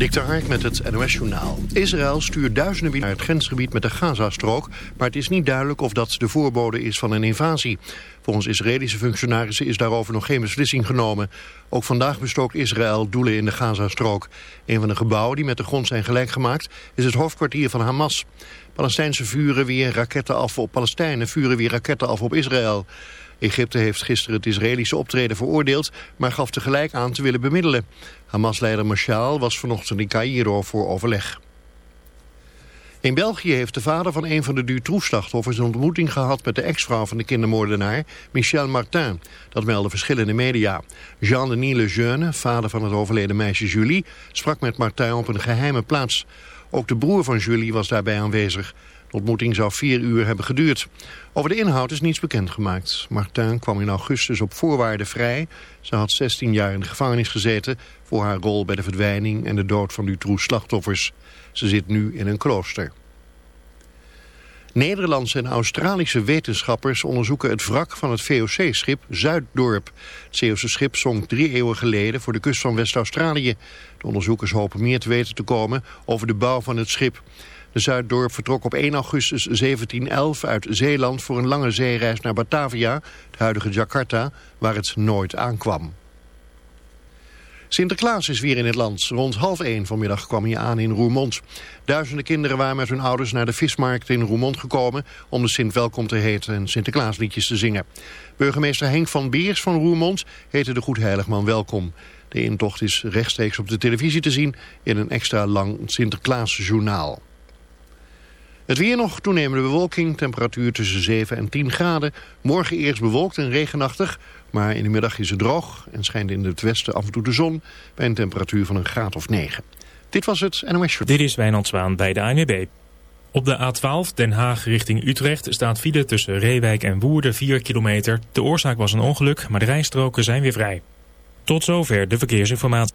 Dikter Hark met het NOS-journaal. Israël stuurt duizenden naar het grensgebied met de Gazastrook... maar het is niet duidelijk of dat de voorbode is van een invasie. Volgens Israëlische functionarissen is daarover nog geen beslissing genomen. Ook vandaag bestookt Israël doelen in de Gazastrook. Een van de gebouwen die met de grond zijn gelijk gemaakt... is het hoofdkwartier van Hamas. Palestijnse vuren weer raketten af op Palestijnen... vuren weer raketten af op Israël. Egypte heeft gisteren het Israëlische optreden veroordeeld... maar gaf tegelijk aan te willen bemiddelen. Hamas-leider Mashal was vanochtend in Cairo voor overleg. In België heeft de vader van een van de Dutroux-slachtoffers... een ontmoeting gehad met de ex-vrouw van de kindermoordenaar, Michel Martin. Dat melden verschillende media. Jean-Denis Lejeune, vader van het overleden meisje Julie... sprak met Martin op een geheime plaats. Ook de broer van Julie was daarbij aanwezig. De ontmoeting zou vier uur hebben geduurd. Over de inhoud is niets bekendgemaakt. Martin kwam in augustus op voorwaarden vrij. Ze had 16 jaar in de gevangenis gezeten... voor haar rol bij de verdwijning en de dood van Dutroux slachtoffers. Ze zit nu in een klooster. Nederlandse en Australische wetenschappers onderzoeken het wrak van het VOC-schip Zuiddorp. Het Zeeuwse schip zonk drie eeuwen geleden voor de kust van West-Australië. De onderzoekers hopen meer te weten te komen over de bouw van het schip. De Zuiddorp vertrok op 1 augustus 1711 uit Zeeland voor een lange zeereis naar Batavia, het huidige Jakarta, waar het nooit aankwam. Sinterklaas is weer in het land. Rond half één vanmiddag kwam hij aan in Roermond. Duizenden kinderen waren met hun ouders naar de vismarkt in Roermond gekomen... om de Sint welkom te heten en Sinterklaasliedjes te zingen. Burgemeester Henk van Beers van Roermond heette de Goedheiligman welkom. De intocht is rechtstreeks op de televisie te zien in een extra lang Sinterklaasjournaal. Het weer nog, toenemende bewolking, temperatuur tussen 7 en 10 graden. Morgen eerst bewolkt en regenachtig, maar in de middag is het droog... en schijnt in het westen af en toe de zon bij een temperatuur van een graad of 9. Dit was het NOS. Dit is Wijnand Zwaan bij de ANWB. Op de A12 Den Haag richting Utrecht staat file tussen Reewijk en Woerden 4 kilometer. De oorzaak was een ongeluk, maar de rijstroken zijn weer vrij. Tot zover de verkeersinformatie.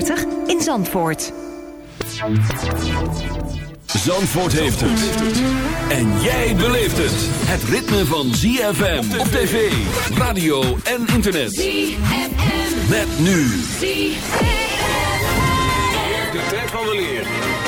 in Zandvoort. Zandvoort heeft het. En jij beleeft het. Het ritme van ZFM op tv, radio en internet. ZFM. Met nu. De tijd van weleer.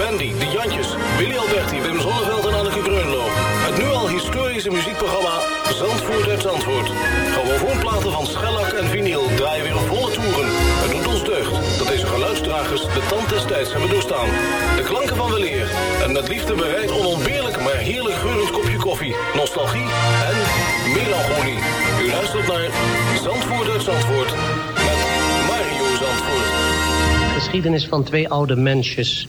Lou Bendy, De Jantjes, Willy Alberti, Wim Zonneveld en Anneke Greunlo. Het nu al historische muziekprogramma Zandvoort uit Zandvoort. Grammofoonplaten van schellak en vinyl draaien weer op volle toeren. Het doet ons deugd dat deze geluidsdragers de tand des tijds hebben doorstaan. De klanken van weleer en met liefde bereid onontbeerlijk maar heerlijk geurend kopje koffie, nostalgie en melancholie. U luistert naar Zandvoort uit Zandvoort met Mario Zandvoort. Geschiedenis van twee oude mensjes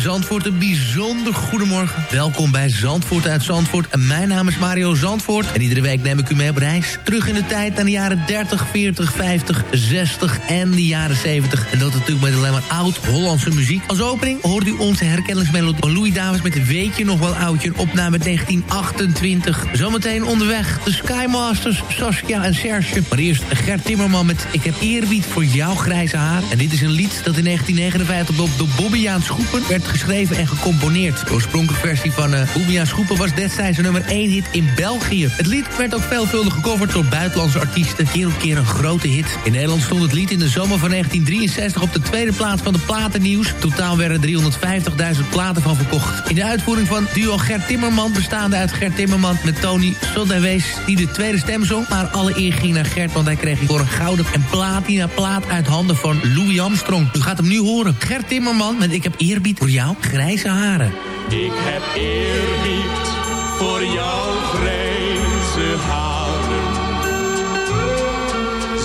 Zandvoort, een bijzonder goedemorgen. Welkom bij Zandvoort uit Zandvoort. En mijn naam is Mario Zandvoort. En iedere week neem ik u mee op reis. Terug in de tijd naar de jaren 30, 40, 50, 60 en de jaren 70. En dat natuurlijk met alleen maar oud-Hollandse muziek. Als opening hoort u onze herkenningsmelodie van Louis Davis met Weet je nog wel oudje? Een opname 1928. Zometeen onderweg de Skymasters, Saskia en Serge. Maar eerst Gert Timmerman met Ik heb eerbied voor jouw grijze haar. En dit is een lied dat in 1959 op de Bobbejaans Schoepen werd geschreven en gecomponeerd. De oorspronkelijke versie van uh, Bobbejaans Schoepen was destijds een nummer 1 hit in België. Het lied werd ook veelvuldig gecoverd door buitenlandse artiesten. Keer op keer een grote hit. In Nederland stond het lied in de zomer van 1963 op de tweede plaats van de platennieuws. Totaal werden 350.000 platen van verkocht. In de uitvoering van duo Gert Timmerman, bestaande uit Gert Timmerman met Tony Sodderwees, die de tweede stem zong. Maar alle eer ging naar Gert, want hij kreeg voor een gouden en platina plaat uit handen van Louis Armstrong. U gaat hem nu horen. Gert Timmerman met Ik heb eerbied voor jou grijze haren. Ik heb eerbied voor jouw grijze haren.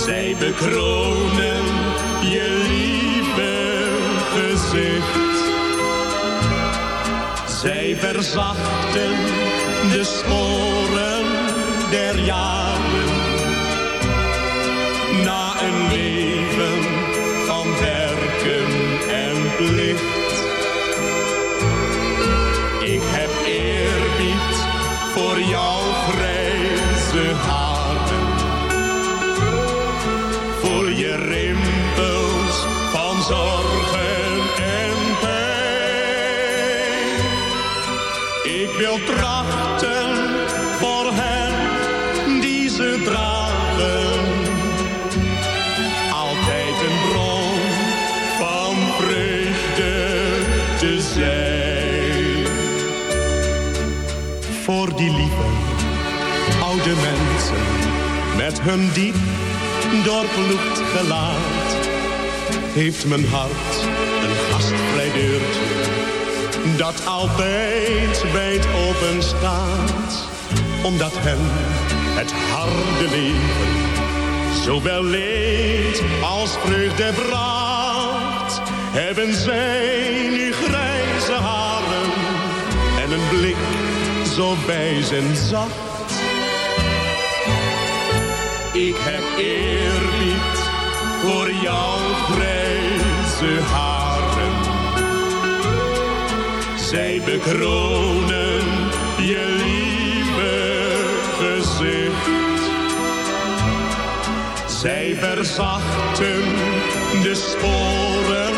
Zij bekronen je lieve gezicht. Zij verzachten de sporen der jaren. Hun diep doorploegd gelaat. Heeft mijn hart een gastvrij deurtje dat altijd wijd open staat omdat hen het harde leven zowel leed als vreugde bracht. Hebben zij nu grijze haren en een blik zo wijs zacht ik heb eerbied voor jouw grijze haren. Zij bekronen je lieve gezicht. Zij verzachten de sporen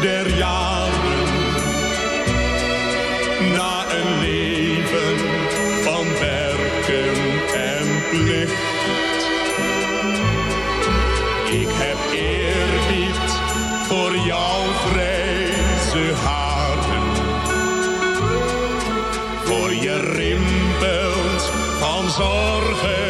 der jaren. Na een leven van werken en plicht. Ik heb eerbied voor jouw grijze haren. Voor je rimpels van zorgen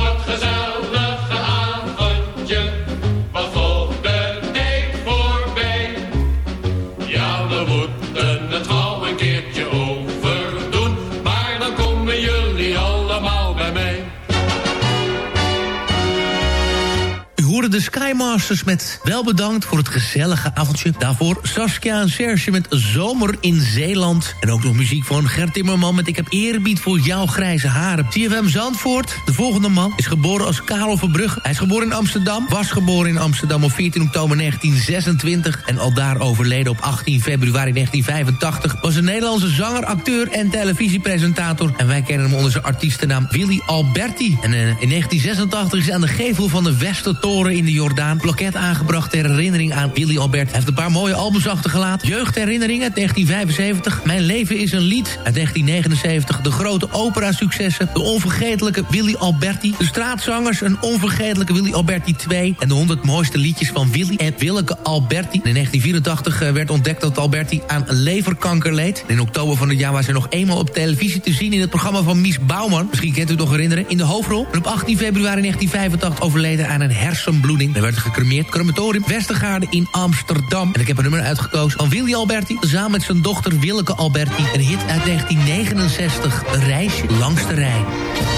Skymasters met wel bedankt voor het gezellige avondje. Daarvoor Saskia en Serge met Zomer in Zeeland. En ook nog muziek van Gert Timmerman met Ik heb eerbied voor jouw grijze haren. CFM Zandvoort, de volgende man, is geboren als Karel Verbrugge. Hij is geboren in Amsterdam, was geboren in Amsterdam op 14 oktober 1926... en al daar overleden op 18 februari 1985... was een Nederlandse zanger, acteur en televisiepresentator. En wij kennen hem onder zijn artiestennaam Willy Alberti. En eh, in 1986 is hij aan de gevel van de Westertoren in de Jordaan... plaket aangebracht ter herinnering aan Willy Albert. Hij heeft een paar mooie albums achtergelaten. Jeugdherinneringen uit 1975. Mijn leven is een lied uit 1979. De grote opera-successen. De onvergetelijke Willy Alberti. De straatzangers, een onvergetelijke Willy Alberti 2. En de 100 mooiste liedjes van Willy en Willeke Alberti. In 1984 eh, werd ontdekt dat Alberti aan leverkanker leed. In oktober van het jaar was hij nog eenmaal op televisie te zien... in het programma van Mies Bouwman. Misschien kent u het nog herinneren. In de hoofdrol. En op 18 februari 1985 overleden aan een hersenbloeding. Werd gecremeerd. Crematorium Westergaarde in Amsterdam. En ik heb een nummer uitgekozen van Willy Alberti... samen met zijn dochter Willeke Alberti. Een hit uit 1969. Een reisje langs de Rijn.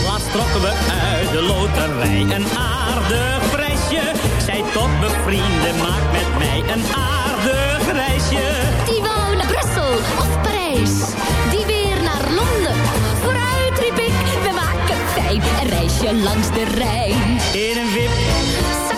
Laatst trokken we uit de loterij een aardig prijsje. Zei tot mijn vrienden, maak met mij een aardig reisje. Die wou naar Brussel of Parijs, die weer naar Londen. Vooruit riep ik, we maken fijn een reisje langs de Rijn. In een wip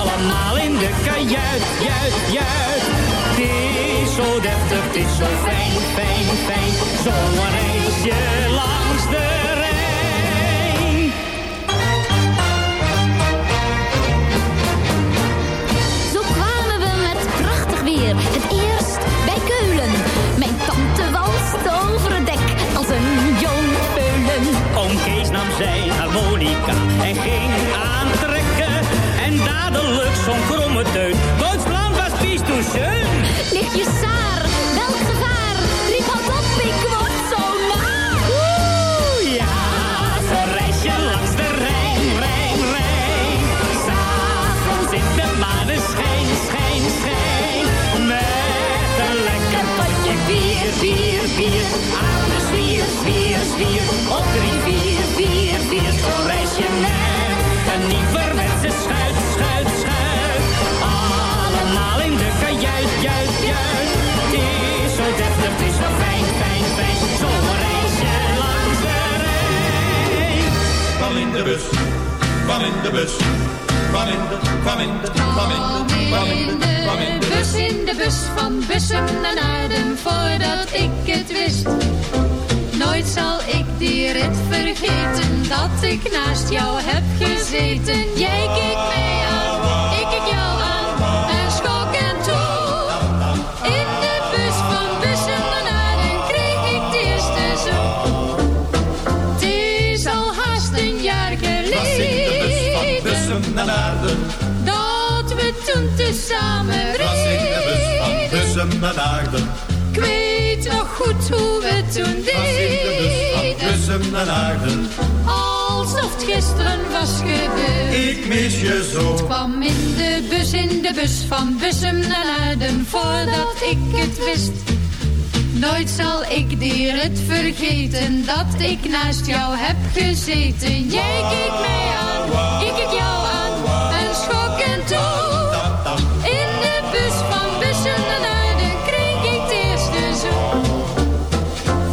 Allemaal in de kajuit, juit, juit. Het is zo deftig, het is zo fijn, fijn, fijn. Zo'n reisje langs de Rijn. Zo kwamen we met prachtig weer. Het eerst bij Keulen. Mijn tante walste over het dek als een jong peulen. Oom Kees nam zijn harmonica en ging aantrekken. En dadelijk zo'n kromme teut. Duitsland was pies toen schön. Ligt je saar, welk gevaar? Riep al op, ik word zo naar. Oeh, ja, ze reisje langs de Rijn, Rijn, Rijn. S'avonds in de manen schijn, schijn, schijn. Met een lekker potje bier, bier, bier. Aan de zwier, zwier, zwier. Op drie, vier, vier, vier. Zo reis je net, ver weg ze schijn. Allemaal in Alle maling de kajuit, juist. juit. Is zo deftig, het is zo fijn, fijn, fijn. Zo'n langs de Rijn. In de bus, kwam in de bus. van in de, kwam in de, kwam in de, in de, bus. In de bus van bussen naar Aarden, voordat ik het wist. Nooit zal ik die rit vergeten dat ik naast jou heb gezeten. Jij ik mee. Dat we toen tezamen Was de reden. Bussum naar Naarden. Ik weet nog goed hoe we toen Was de deden. Bussum naar Naarden. Alsof het gisteren was gebeurd. Ik mis je zo. kwam in de bus, in de bus van Bussum naar Naarden voordat ik het wist. Nooit zal ik die rit vergeten dat ik naast jou heb gezeten. Jij keek mij aan, ik keek jou en en toe. In de bus van Bussum naar Naarden kreeg ik de eerste zoen.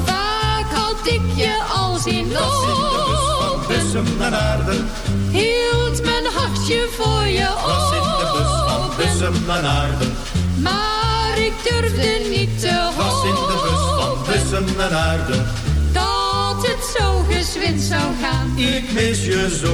Vaak had ik je al zien Was in de bus van lopen. Bussum naar Naarden. Hield mijn hartje voor je Was in de bus van open. Bussum naar Naarden. Maar ik durfde niet te Was in de bus van hopen Bussum naar Naarden. dat het zo gezwind zou gaan. Ik mis je zo.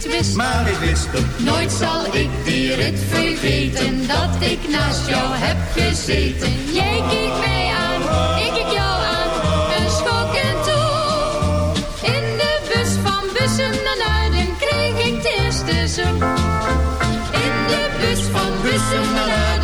Maar ik wist het. Nooit zal ik die rit vergeten dat ik naast jou heb gezeten. Jij keek mij aan, ik keek jou aan en schok en toe. In de bus van Bussum naar Naarden kreeg ik de eerste zoen. In de bus van Bussum naar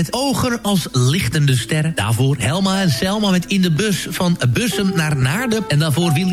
met Ogen als lichtende sterren. Daarvoor Helma en Selma met In de Bus van Bussum naar Naarden. En daarvoor Willy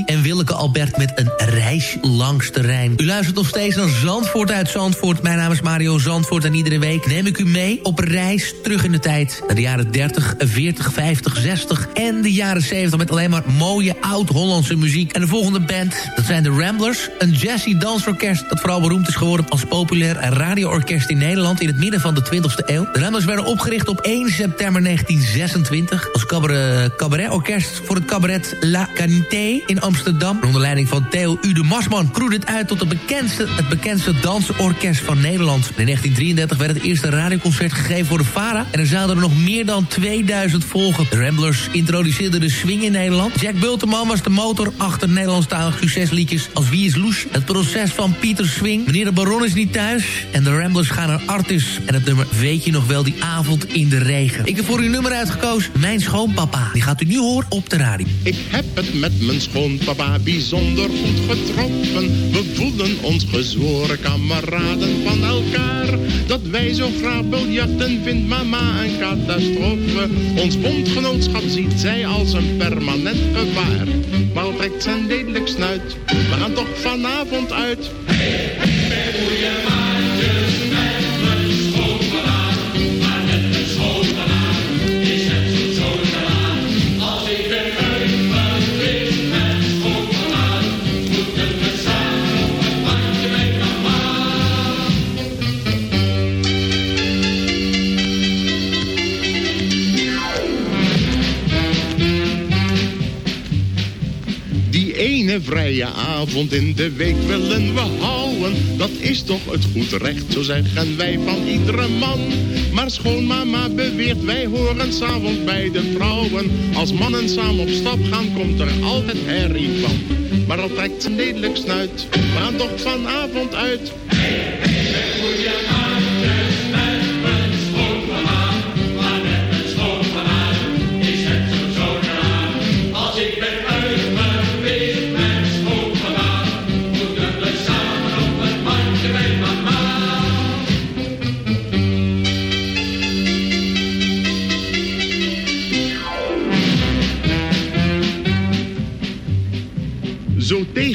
steeds naar Zandvoort uit Zandvoort. Mijn naam is Mario Zandvoort en iedere week neem ik u mee op reis terug in de tijd. Naar de jaren 30, 40, 50, 60 en de jaren 70 met alleen maar mooie oud-Hollandse muziek. En de volgende band, dat zijn de Ramblers. Een jazzy dansorkest dat vooral beroemd is geworden als populair radioorkest in Nederland in het midden van de 20e eeuw. De Ramblers werden opgericht op 1 september 1926 als cabaret- cabaretorkest voor het cabaret La Canité in Amsterdam. Onder leiding van Theo Ude Masman het uit tot het bekendste, het bekendste dansorkest van Nederland. In 1933 werd het eerste radioconcert gegeven voor de VARA en er zouden er nog meer dan 2000 volgen. De Ramblers introduceerden de swing in Nederland. Jack Bulteman was de motor achter Nederlandstalige succesliedjes als Wie is Loes, Het proces van Pieter Swing, Meneer de Baron is niet thuis en de Ramblers gaan naar Artis. En het nummer Weet je nog wel die avond in de regen. Ik heb voor uw nummer uitgekozen Mijn schoonpapa. Die gaat u nu horen op de radio. Ik heb het met mijn schoonpapa bijzonder goed getroffen. We voelen ons gezworen kameraden van elkaar. Dat wij zo graag biljarten vindt mama een catastrofe. Ons bondgenootschap ziet zij als een permanent gevaar. Maar trekt zijn lelijk snuit, we gaan toch vanavond uit. Ene vrije avond in de week willen we houden. Dat is toch het goed recht, zo zeggen wij van iedere man. Maar schoonmama beweert, wij horen s'avonds bij de vrouwen. Als mannen samen op stap gaan, komt er altijd herrie van. Maar al trekt ze lelijk snuit, we toch vanavond uit.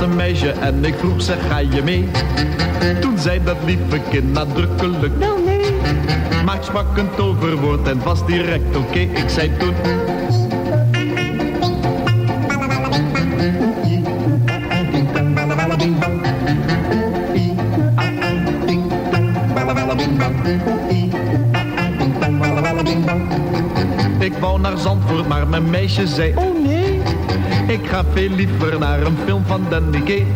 Een meisje en ik vroeg zeg ga je mee? Toen zei dat lieve kind nadrukkelijk Wel nee. Maar sprak een toverwoord en was direct oké? Ik zei toen Ik wou naar Zandvoort, maar mijn meisje zei Oh nee Ik ga veel liever naar een film van Danny Kaye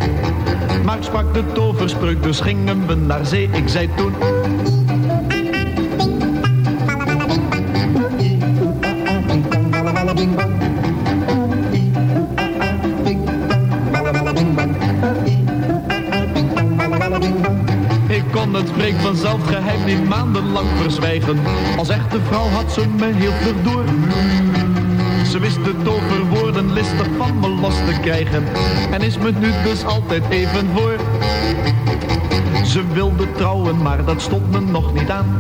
Maar sprak de toverspreuk, dus gingen we naar zee Ik zei toen het spreek vanzelf geheim niet maandenlang verzwijgen. Als echte vrouw had ze me heel verdoor. Krijgen. En is me nu dus altijd even voor. Ze wilde trouwen, maar dat stond me nog niet aan.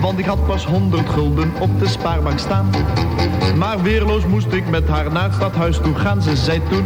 Want ik had pas honderd gulden op de spaarbank staan. Maar weerloos moest ik met haar naar het stadhuis toe gaan. Ze zei toen...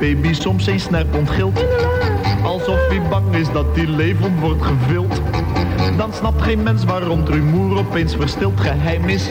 baby soms zijn snerp ontgilt. Alsof hij bang is dat hij levend wordt gevild. Dan snapt geen mens waarom het rumoer opeens verstild geheim is.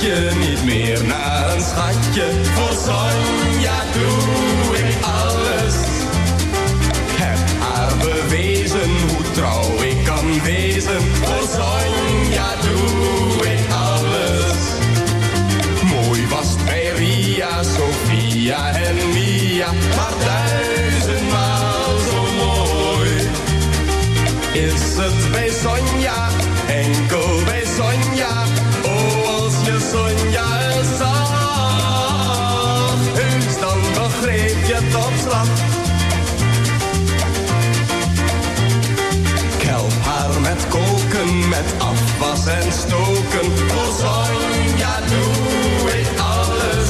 stadje niet meer naar een schatje. Voor Sonja doe ik alles. Heb haar bewezen hoe trouw ik kan wezen. Voor Sonja doe ik alles. Mooi was het bij Ria, Sofia en Mia. Maar duizendmaal zo mooi. Is het bij Sonja, enkel bij Sonja. Het op slag. Help haar met koken, met afwas en stoken. Voor Sonja doe ik alles.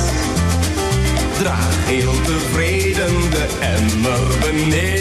Draag heel tevreden de emmer beneden.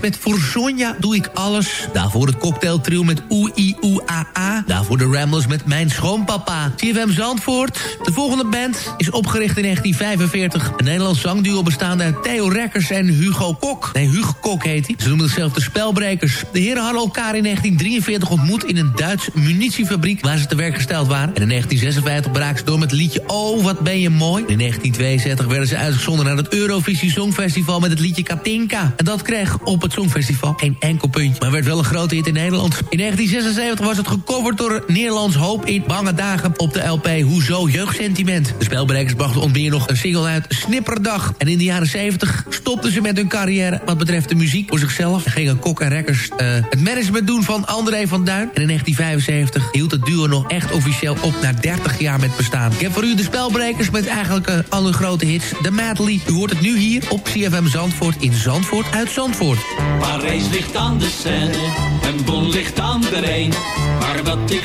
Met Voor Sonja doe ik alles. Daarvoor het cocktailtrio met Oei Oe A A. Daarvoor de Ramblers met Mijn Schoonpapa. CFM Zandvoort. De volgende band is opgericht in 1945. Een Nederlands zangduo bestaande uit Theo Rekkers en Hugo Kok. Nee, Hugo Kok heet hij. Ze noemen zichzelf de Spelbrekers. De heren hadden elkaar in 1943 ontmoet in een Duits munitiefabriek... waar ze te werk gesteld waren. En in 1956 braken ze door met het liedje Oh, wat ben je mooi. In 1962 werden ze uitgezonden naar het Eurovisie Songfestival... met het liedje Katinka. En dat kreeg op op het Songfestival. Geen enkel puntje, maar werd wel een grote hit in Nederland. In 1976 was het gecoverd door Nederlands Hoop in Bange Dagen op de LP Hoezo Jeugdsentiment. De spelbereikers brachten onder meer nog een single uit Snipperdag. En in de jaren 70 stopten ze met hun carrière wat betreft de muziek voor zichzelf. En gingen Kok en Rekkers uh, het management doen van André van Duin. En in 1975 hield het duo nog echt officieel op na 30 jaar met bestaan. Ik heb voor u de spelbrekers met eigenlijk uh, alle grote hits. De Medley. U hoort het nu hier op CFM Zandvoort in Zandvoort uit Zandvoort. Parijs ligt aan de Seine en Bon ligt aan de Rijn. Maar dat ik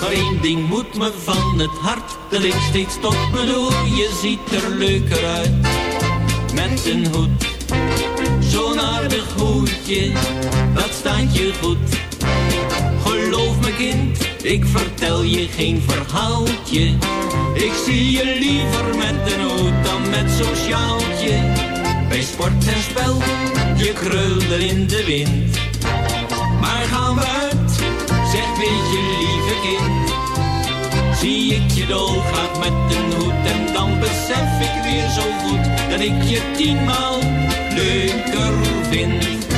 Maar één ding moet me van het hart, dat ik steeds tot bedoel. Je ziet er leuker uit, met een hoed. Zo'n aardig hoedje, dat staat je goed. Geloof me kind, ik vertel je geen verhaaltje. Ik zie je liever met een hoed dan met zo'n sjaaltje. Bij sport en spel, je krulde in de wind. Maar gaan we uit, zeg weet je Zie ik je dolgraag met een hoed en dan besef ik weer zo goed dat ik je tienmaal leuker vind.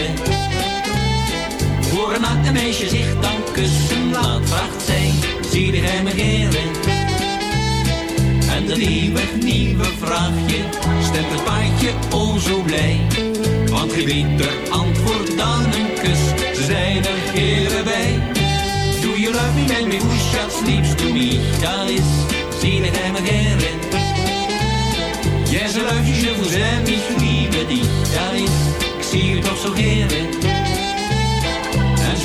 Kussen laat, vraagt zij, zie hij me heren? En dat eeuwig nieuwe vraagje stemt het paardje o zo blij. Want geen beter antwoord dan een kus, ze zijn er heren bij. Do you love me, when me sleeps to me, dat is, zie hij me heren? Yes, I love you, je vous aime, ich liebe dich, dat is, ik zie je toch zo heren.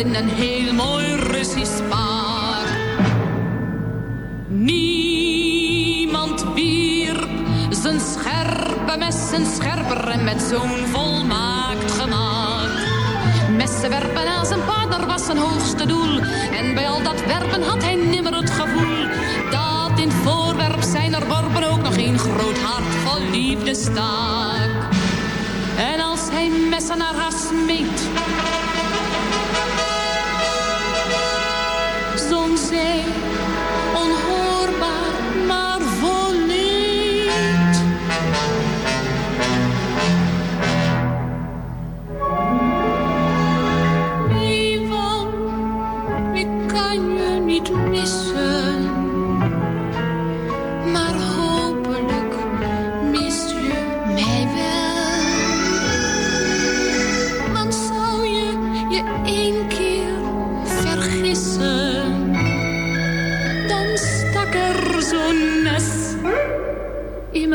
In een heel mooi Russisch paar. Niemand wierp zijn scherpe messen scherper en met zo'n volmaakt gemaakt. Messen werpen aan zijn partner was zijn hoogste doel. En bij al dat werpen had hij nimmer het gevoel dat in het voorwerp zijn er worpen ook nog een groot hart vol liefde staak.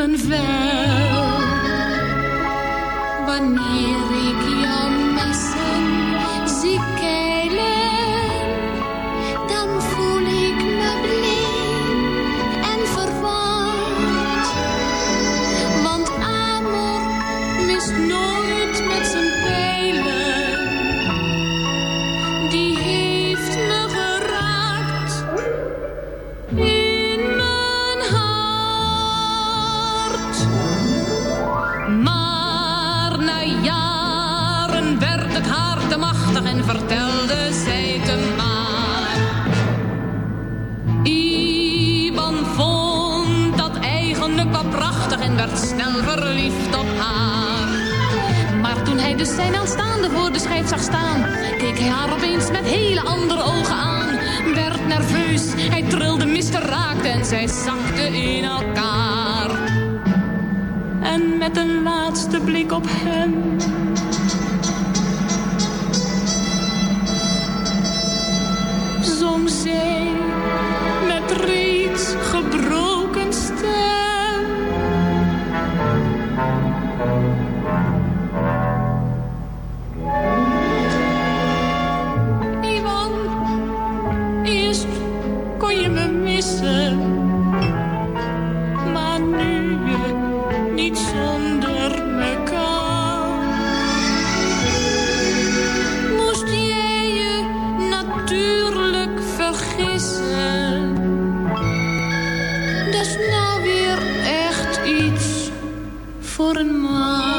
een ver. Wanneer nou weer echt iets voor een man.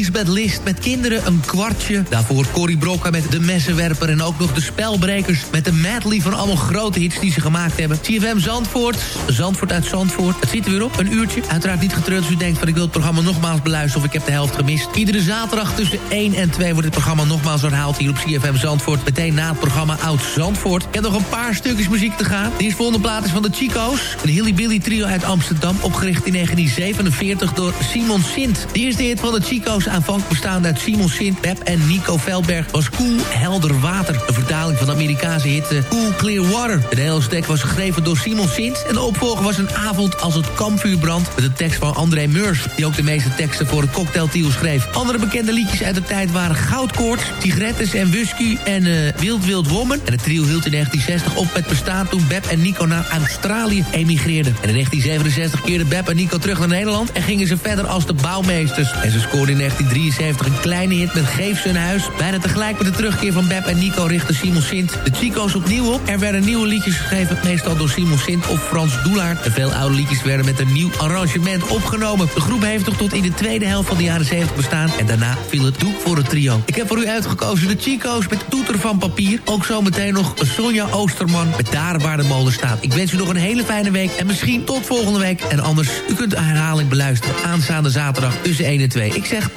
Lisbeth List met kinderen een kwartje. Daarvoor Corrie Brokken met De Messenwerper. En ook nog de Spelbrekers met de medley van allemaal grote hits die ze gemaakt hebben. CFM Zandvoort, Zandvoort uit Zandvoort. Het zit er weer op, een uurtje. Uiteraard niet getreurd als u denkt van ik wil het programma nogmaals beluisteren... of ik heb de helft gemist. Iedere zaterdag tussen 1 en 2 wordt het programma nogmaals herhaald hier op CFM Zandvoort. Meteen na het programma Oud Zandvoort. Ik heb nog een paar stukjes muziek te gaan. De volgende plaat is van de Chico's. Een Hilly Billy trio uit Amsterdam, opgericht in 1947 door Simon Sint. De eerste hit van de Chico's, aanvankelijk bestaande uit Simon Sint, Pep en Nico Veldberg, was Cool Helder Water. Een vertaling van de Amerikaanse hit uh, Cool Clear Water. De hele stek was geschreven door Simon Sint en de opvolger was een avond als het kampvuur brandt met een tekst van André Meurs, die ook de meeste teksten voor het cocktailtrio schreef. Andere bekende liedjes uit de tijd waren Goudkoorts, Tigrettes en Wusky en uh, Wild Wild Woman. En het trio hield in 1960 op met bestaan toen Beb en Nico naar Australië emigreerden. En in 1967 keerden Beb en Nico terug naar Nederland en gingen ze verder als de bouwmeesters. En ze scoorden in 1973 een kleine hit met Geef een huis. Bijna tegelijk met de terugkeer van Beb en Nico richtte Simon Sint de Chico's opnieuw op. Er werden nieuwe liedjes geschreven, meestal door Simon Sint of Frans Doelaert. En veel oude liedjes werden met een nieuw arrangement opgenomen. De groep heeft toch tot in de tweede helft van de jaren 70 bestaan. En daarna viel het doek voor het trio. Ik heb voor u uitgekozen de Chico's met toeter van papier. Ook zometeen nog Sonja Oosterman met Daar waar de molen staat. Ik wens u nog een hele fijne week en misschien tot volgende week. En anders, u kunt de herhaling beluisteren aanstaande zaterdag tussen 1 en 2. Ik zeg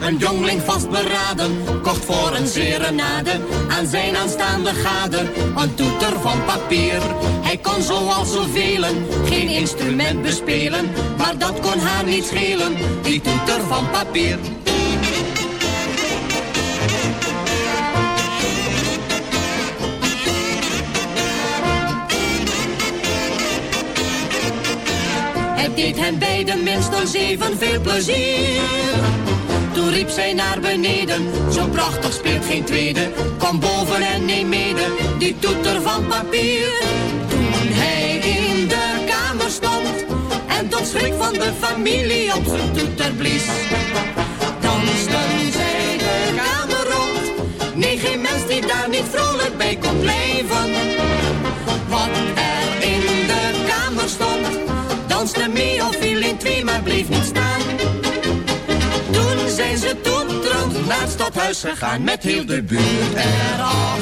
Een jongling vastberaden, kocht voor een serenade aan zijn aanstaande gade een toeter van papier. Hij kon zoals zoveel geen instrument bespelen, maar dat kon haar niet schelen, die toeter van papier. Het deed hen beiden minstens even veel plezier. Toen riep zij naar beneden, zo prachtig speelt geen tweede. Kom boven en neem mede, die toeter van papier. Toen hij in de kamer stond, en tot schrik van de familie op zijn toeter blies. Dansten zij de kamer rond, nee geen mens die daar niet vrolijk bij kon blijven. Wat er in de kamer stond, danste mee of viel in twee, maar bleef niet staan. Toen zijn ze toeterend naar het stadhuis gegaan met heel de buurt erachteraan.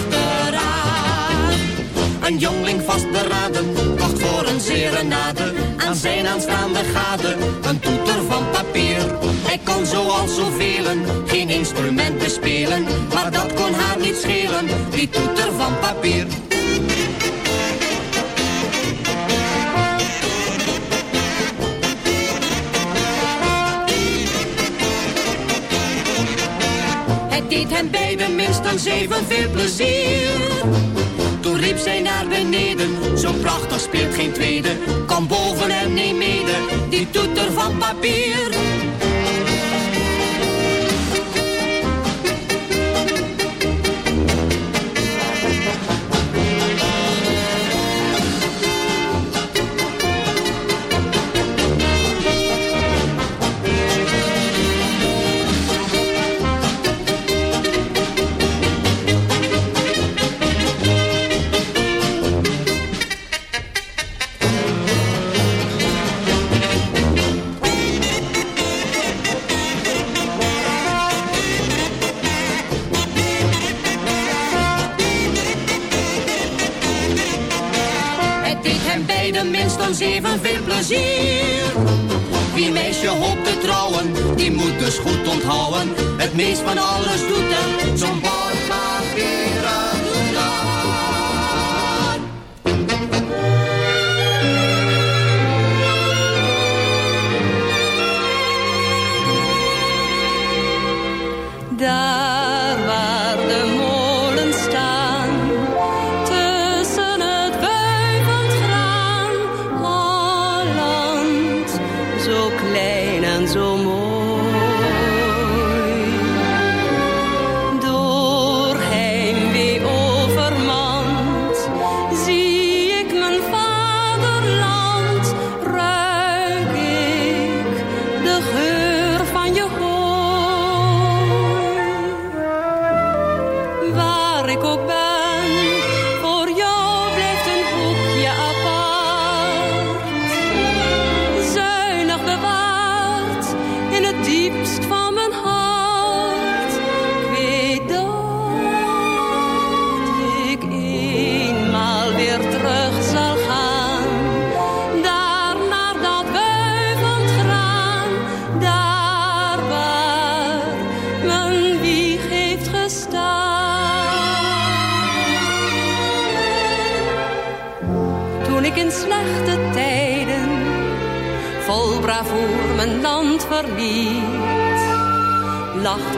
Een jongling vastberaden, kocht voor een serenade aan zijn aanstaande gade een toeter van papier. Hij kon zoals zoveel geen instrument bespelen, maar dat kon haar niet schelen, die toeter van papier. Deed hen beiden minstens even veel plezier. Toen riep zij naar beneden, zo prachtig speelt geen tweede. Kom boven en neem mede, die toeter van papier. Beiden minstens even veel plezier. Wie meisje hoopt te trouwen, die moet dus goed onthouden. Het meest van alles doet er zo'n bordpapieren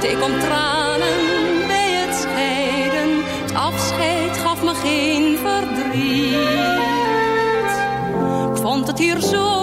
ik om tranen bij het scheiden. Het afscheid gaf me geen verdriet. Ik vond het hier zo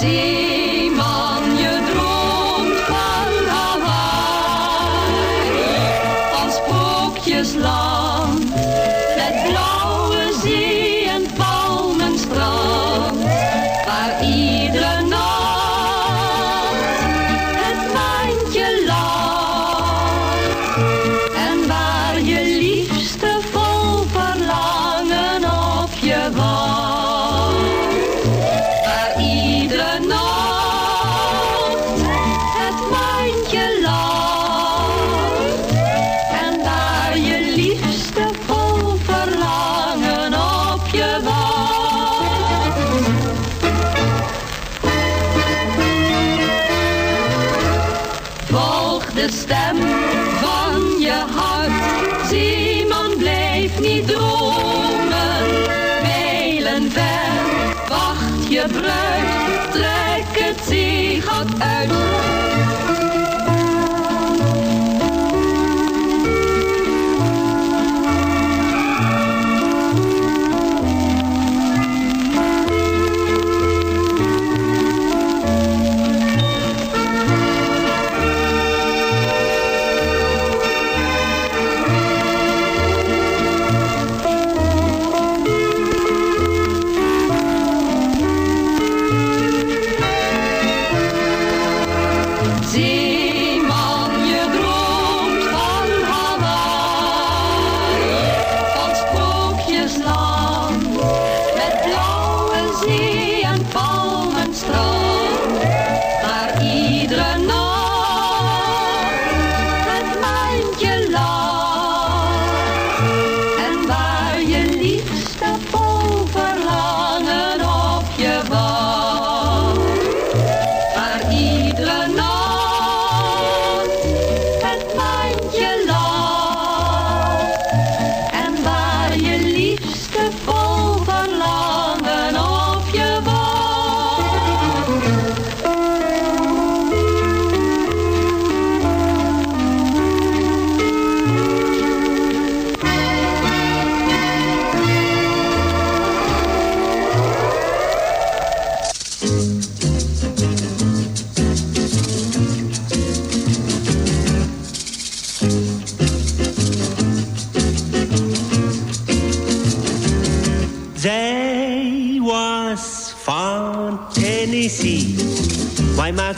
see.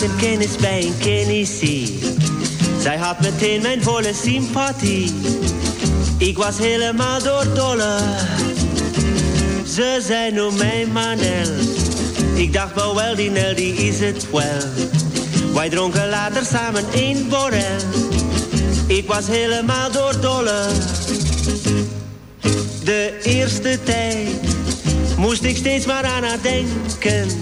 een kennis bij een Kennissie. Zij had meteen mijn volle sympathie. Ik was helemaal doordolle. Ze zei noem mij Manel. Ik dacht wel wel die Nel die is het wel. Wij dronken later samen in borrel. Ik was helemaal doordolle. De eerste tijd moest ik steeds maar aan haar denken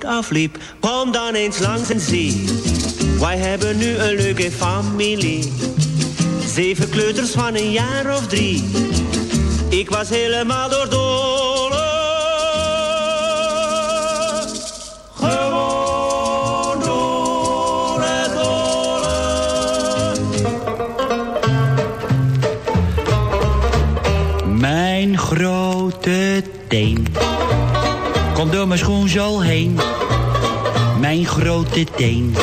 Afliep, kom dan eens langs en zie. Wij hebben nu een leuke familie. Zeven kleuters van een jaar of drie. Ik was helemaal doordolle. Gewoon dolle, dolle. Mijn grote teen door mijn schoenzool heen. Mijn grote teen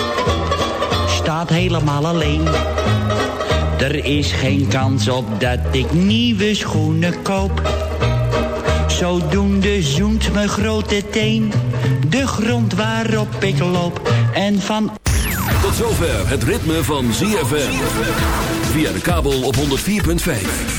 staat helemaal alleen. Er is geen kans op dat ik nieuwe schoenen koop. Zodoende zoent mijn grote teen de grond waarop ik loop. En van... Tot zover het ritme van ZFM. Via de kabel op 104.5.